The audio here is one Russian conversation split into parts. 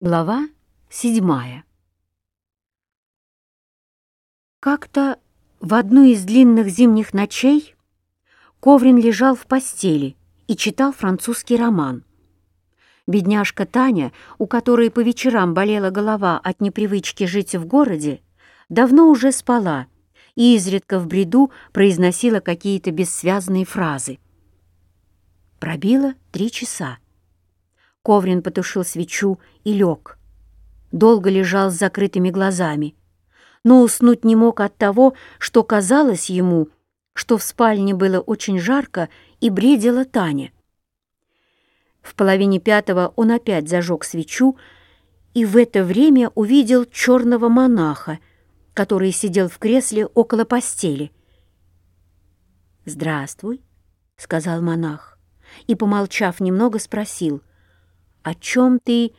Глава седьмая Как-то в одну из длинных зимних ночей Коврин лежал в постели и читал французский роман. Бедняжка Таня, у которой по вечерам болела голова от непривычки жить в городе, давно уже спала и изредка в бреду произносила какие-то бессвязные фразы. Пробило три часа. Коврин потушил свечу и лег. Долго лежал с закрытыми глазами, но уснуть не мог от того, что казалось ему, что в спальне было очень жарко и бредила Таня. В половине пятого он опять зажег свечу и в это время увидел черного монаха, который сидел в кресле около постели. «Здравствуй», — сказал монах, и, помолчав немного, спросил, о чем ты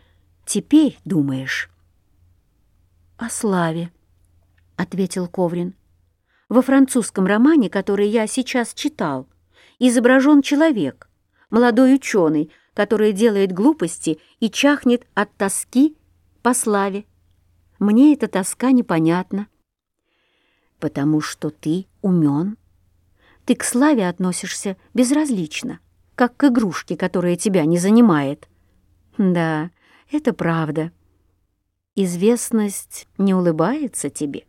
теперь думаешь?» «О славе», — ответил Коврин. «Во французском романе, который я сейчас читал, изображен человек, молодой ученый, который делает глупости и чахнет от тоски по славе. Мне эта тоска непонятна. Потому что ты умен. Ты к славе относишься безразлично, как к игрушке, которая тебя не занимает. Да, это правда. Известность не улыбается тебе.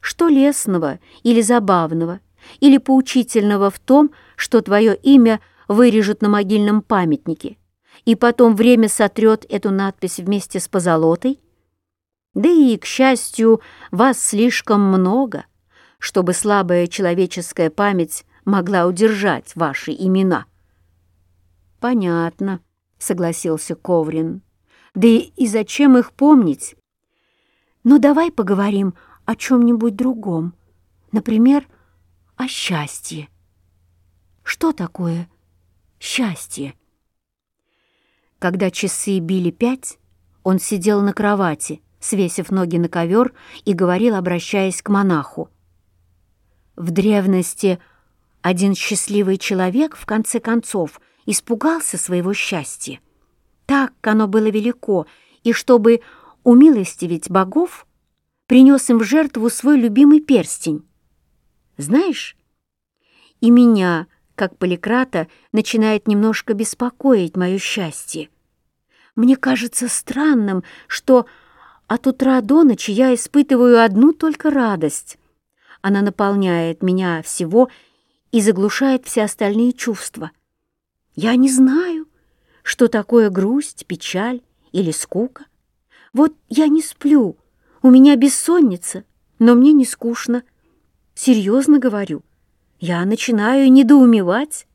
Что лесного или забавного, или поучительного в том, что твое имя вырежут на могильном памятнике, и потом время сотрет эту надпись вместе с позолотой? Да и, к счастью, вас слишком много, чтобы слабая человеческая память могла удержать ваши имена. Понятно согласился Коврин. «Да и, и зачем их помнить? Но давай поговорим о чем-нибудь другом. Например, о счастье. Что такое счастье?» Когда часы били пять, он сидел на кровати, свесив ноги на ковер и говорил, обращаясь к монаху. В древности один счастливый человек, в конце концов, — испугался своего счастья. Так оно было велико, и чтобы умилостивить богов, принес им в жертву свой любимый перстень. Знаешь, и меня, как поликрата, начинает немножко беспокоить мое счастье. Мне кажется странным, что от утра до ночи я испытываю одну только радость. Она наполняет меня всего и заглушает все остальные чувства — я не знаю, что такое грусть, печаль или скука. Вот я не сплю, у меня бессонница, но мне не скучно. Серьезно говорю, я начинаю недоумевать.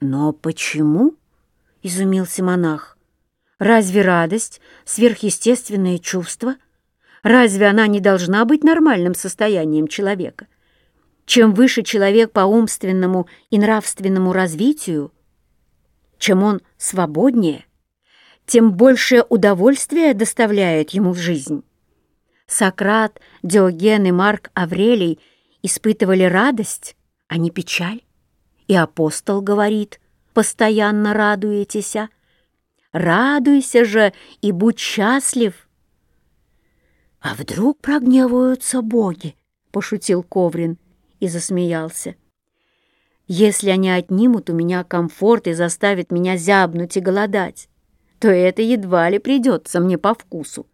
Но почему? — изумился монах. Разве радость — сверхъестественное чувство? Разве она не должна быть нормальным состоянием человека? — чем выше человек по умственному и нравственному развитию, чем он свободнее, тем большее удовольствие доставляет ему в жизнь. Сократ, Диоген и Марк Аврелий испытывали радость, а не печаль. И апостол говорит, постоянно радуетесь, радуйся же и будь счастлив. «А вдруг прогневаются боги?» — пошутил Коврин и засмеялся. «Если они отнимут у меня комфорт и заставят меня зябнуть и голодать, то это едва ли придется мне по вкусу.